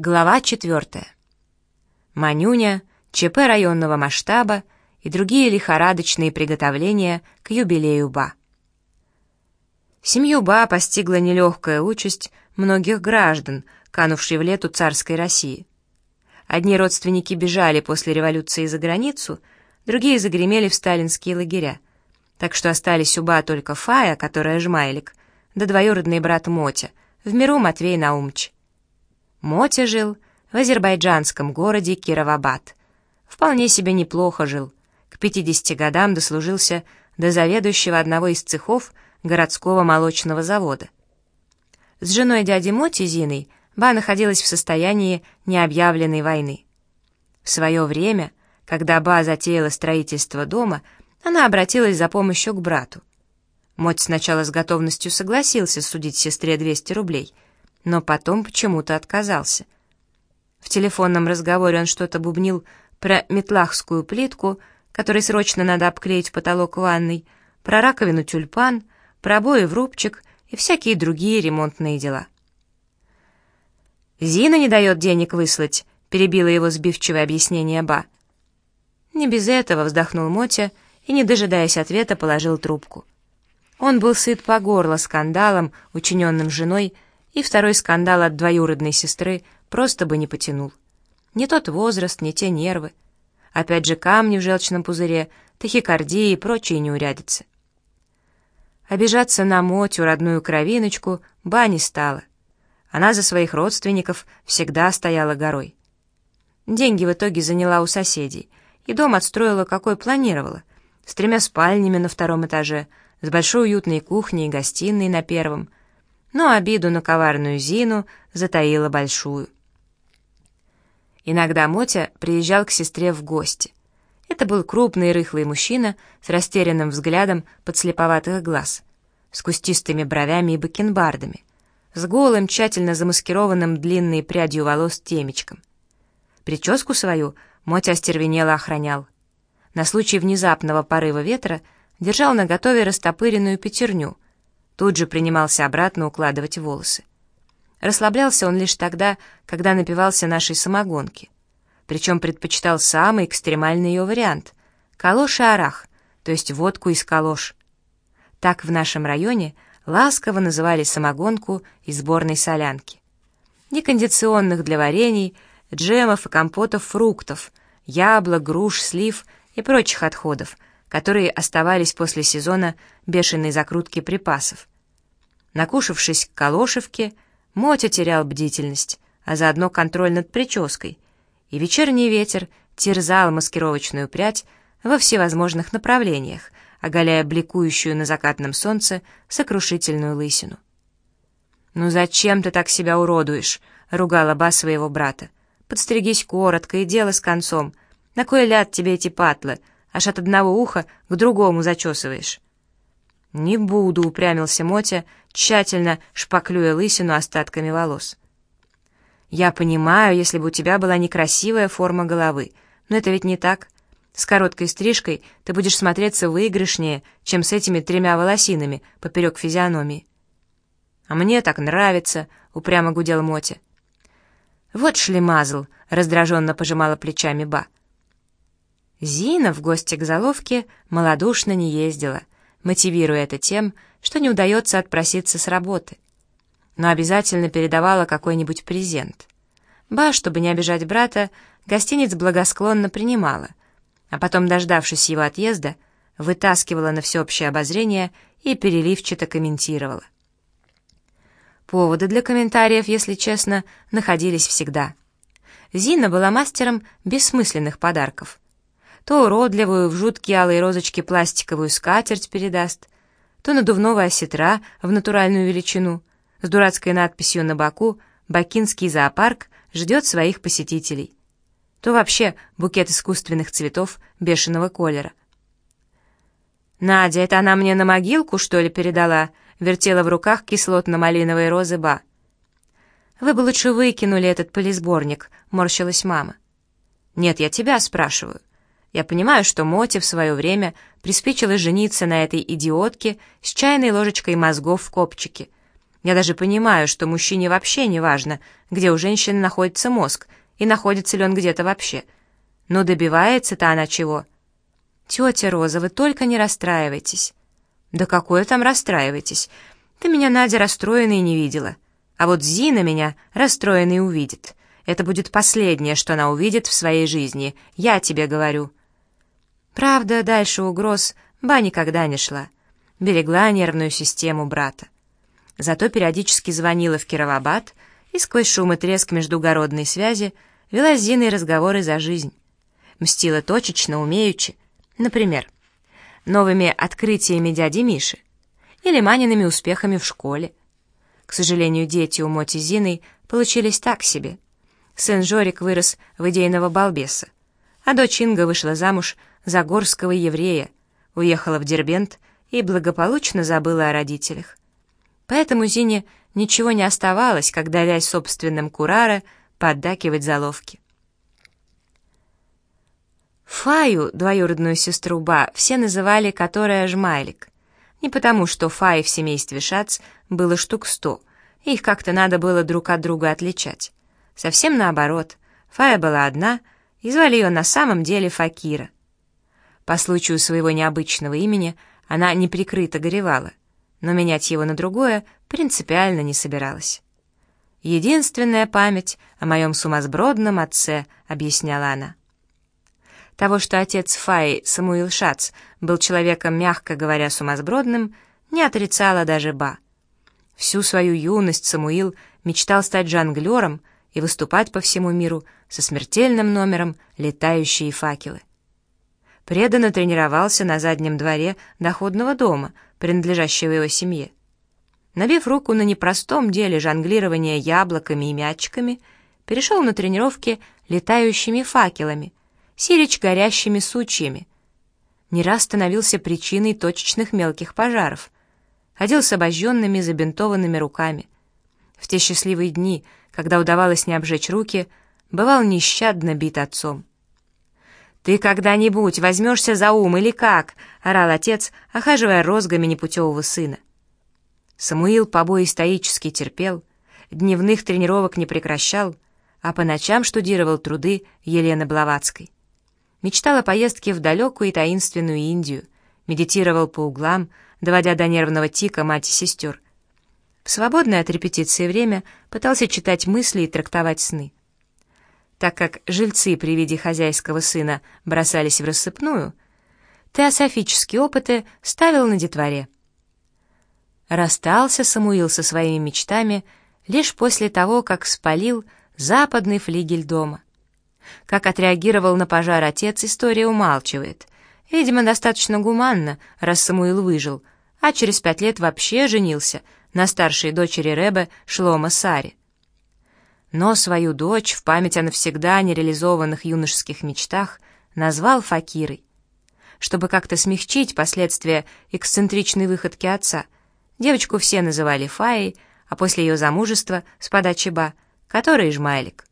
Глава четвертая. Манюня, ЧП районного масштаба и другие лихорадочные приготовления к юбилею Ба. Семью Ба постигла нелегкая участь многих граждан, канувшей в лету царской России. Одни родственники бежали после революции за границу, другие загремели в сталинские лагеря, так что остались у Ба только Фая, которая жмайлик, да двоюродный брат Мотя, в миру Матвей Наумч. Мотя жил в азербайджанском городе Кировабад. Вполне себе неплохо жил. К 50 годам дослужился до заведующего одного из цехов городского молочного завода. С женой дяди Моти Зиной Ба находилась в состоянии необъявленной войны. В свое время, когда Ба затеяла строительство дома, она обратилась за помощью к брату. Моть сначала с готовностью согласился судить сестре 200 рублей — но потом почему-то отказался. В телефонном разговоре он что-то бубнил про метлахскую плитку, которой срочно надо обклеить потолок ванной, про раковину тюльпан, про обои в рубчик и всякие другие ремонтные дела. «Зина не дает денег выслать», — перебила его сбивчивое объяснение Ба. «Не без этого», — вздохнул Мотя и, не дожидаясь ответа, положил трубку. Он был сыт по горло скандалом, учиненным женой, — и второй скандал от двоюродной сестры просто бы не потянул. Не тот возраст, не те нервы. Опять же камни в желчном пузыре, тахикардия и прочие неурядицы. Обижаться на Мотю, родную кровиночку, ба не стала. Она за своих родственников всегда стояла горой. Деньги в итоге заняла у соседей, и дом отстроила, какой планировала, с тремя спальнями на втором этаже, с большой уютной кухней и гостиной на первом — но обиду на коварную Зину затаила большую. Иногда Мотя приезжал к сестре в гости. Это был крупный рыхлый мужчина с растерянным взглядом подслеповатых глаз, с кустистыми бровями и бакенбардами, с голым, тщательно замаскированным длинной прядью волос темечком. Прическу свою Мотя остервенело охранял. На случай внезапного порыва ветра держал наготове растопыренную пятерню — тут же принимался обратно укладывать волосы. Расслаблялся он лишь тогда, когда напивался нашей самогонки. Причем предпочитал самый экстремальный ее вариант — калош и арах, то есть водку из калош. Так в нашем районе ласково называли самогонку из сборной солянки. Некондиционных для варений, джемов и компотов фруктов, яблок, груш, слив и прочих отходов — которые оставались после сезона бешеной закрутки припасов. Накушавшись к Калошевке, Мотя терял бдительность, а заодно контроль над прической, и вечерний ветер терзал маскировочную прядь во всевозможных направлениях, оголяя бликующую на закатном солнце сокрушительную лысину. «Ну зачем ты так себя уродуешь?» — ругала Ба своего брата. «Подстригись коротко и дело с концом. На кой ляд тебе эти патлы? Аж от одного уха к другому зачесываешь». «Не буду», — упрямился Мотя, тщательно шпаклюя лысину остатками волос. «Я понимаю, если бы у тебя была некрасивая форма головы, но это ведь не так. С короткой стрижкой ты будешь смотреться выигрышнее, чем с этими тремя волосинами поперек физиономии». «А мне так нравится», — упрямо гудел Мотя. «Вот шлемазл», — раздраженно пожимала плечами Ба. Зина в гости к заловке малодушно не ездила, мотивируя это тем, что не удается отпроситься с работы. Но обязательно передавала какой-нибудь презент. Ба, чтобы не обижать брата, гостиниц благосклонно принимала, а потом, дождавшись его отъезда, вытаскивала на всеобщее обозрение и переливчато комментировала. Поводы для комментариев, если честно, находились всегда. Зина была мастером бессмысленных подарков — то уродливую в жуткие алые розочки пластиковую скатерть передаст, то надувного осетра в натуральную величину с дурацкой надписью на боку «Бакинский зоопарк ждет своих посетителей», то вообще букет искусственных цветов бешеного колера. «Надя, это она мне на могилку, что ли, передала?» вертела в руках кислотно-малиновые розы Ба. «Вы бы лучше выкинули этот полисборник», — морщилась мама. «Нет, я тебя спрашиваю. Я понимаю, что Моти в свое время приспичило жениться на этой идиотке с чайной ложечкой мозгов в копчике. Я даже понимаю, что мужчине вообще не важно, где у женщины находится мозг, и находится ли он где-то вообще. Но добивается-то она чего? Тетя Роза, вы только не расстраивайтесь. Да какое там расстраивайтесь? Ты меня, Надя, расстроенной не видела. А вот Зина меня расстроенной увидит. Это будет последнее, что она увидит в своей жизни, я тебе говорю. Правда, дальше угроз ба никогда не шла. Берегла нервную систему брата. Зато периодически звонила в Кировабад и сквозь шум и треск междугородной связи вела с Зиной разговоры за жизнь. Мстила точечно, умеючи. Например, новыми открытиями дяди Миши или Маниными успехами в школе. К сожалению, дети у Моти Зиной получились так себе. Сын Жорик вырос в идейного балбеса, а дочь Инга вышла замуж за горского еврея, уехала в Дербент и благополучно забыла о родителях. Поэтому Зине ничего не оставалось, как давясь собственным курара, поддакивать заловки. Фаю, двоюродную сестру Ба, все называли которая Жмайлик. Не потому, что Фаи в семействе Шац было штук сто, их как-то надо было друг от друга отличать. Совсем наоборот, Фая была одна, и звали ее на самом деле Факира. По случаю своего необычного имени она неприкрыто горевала, но менять его на другое принципиально не собиралась. «Единственная память о моем сумасбродном отце», — объясняла она. Того, что отец Фаи, Самуил Шац, был человеком, мягко говоря, сумасбродным, не отрицала даже Ба. Всю свою юность Самуил мечтал стать жонглером и выступать по всему миру со смертельным номером «Летающие факелы». Преданно тренировался на заднем дворе доходного дома, принадлежащего его семье. Набив руку на непростом деле жонглирования яблоками и мячиками, перешел на тренировки летающими факелами, сирич горящими сучьями. Не раз становился причиной точечных мелких пожаров. Ходил с обожженными забинтованными руками. В те счастливые дни, когда удавалось не обжечь руки, бывал нещадно бит отцом. «Ты когда-нибудь возьмешься за ум или как?» — орал отец, охаживая розгами непутевого сына. Самуил побои стоически терпел, дневных тренировок не прекращал, а по ночам штудировал труды Елены Блаватской. Мечтал о поездке в далекую и таинственную Индию, медитировал по углам, доводя до нервного тика мать и сестер. В свободное от репетиции время пытался читать мысли и трактовать сны так как жильцы при виде хозяйского сына бросались в рассыпную, теософические опыты ставил на детворе. Расстался Самуил со своими мечтами лишь после того, как спалил западный флигель дома. Как отреагировал на пожар отец, история умалчивает. Видимо, достаточно гуманно, раз Самуил выжил, а через пять лет вообще женился на старшей дочери Рэбе Шлома Саре но свою дочь в память о навсегда нереализованных юношеских мечтах назвал Факирой. Чтобы как-то смягчить последствия эксцентричной выходки отца, девочку все называли Фаей, а после ее замужества с подачи Ба, которой Жмайлик.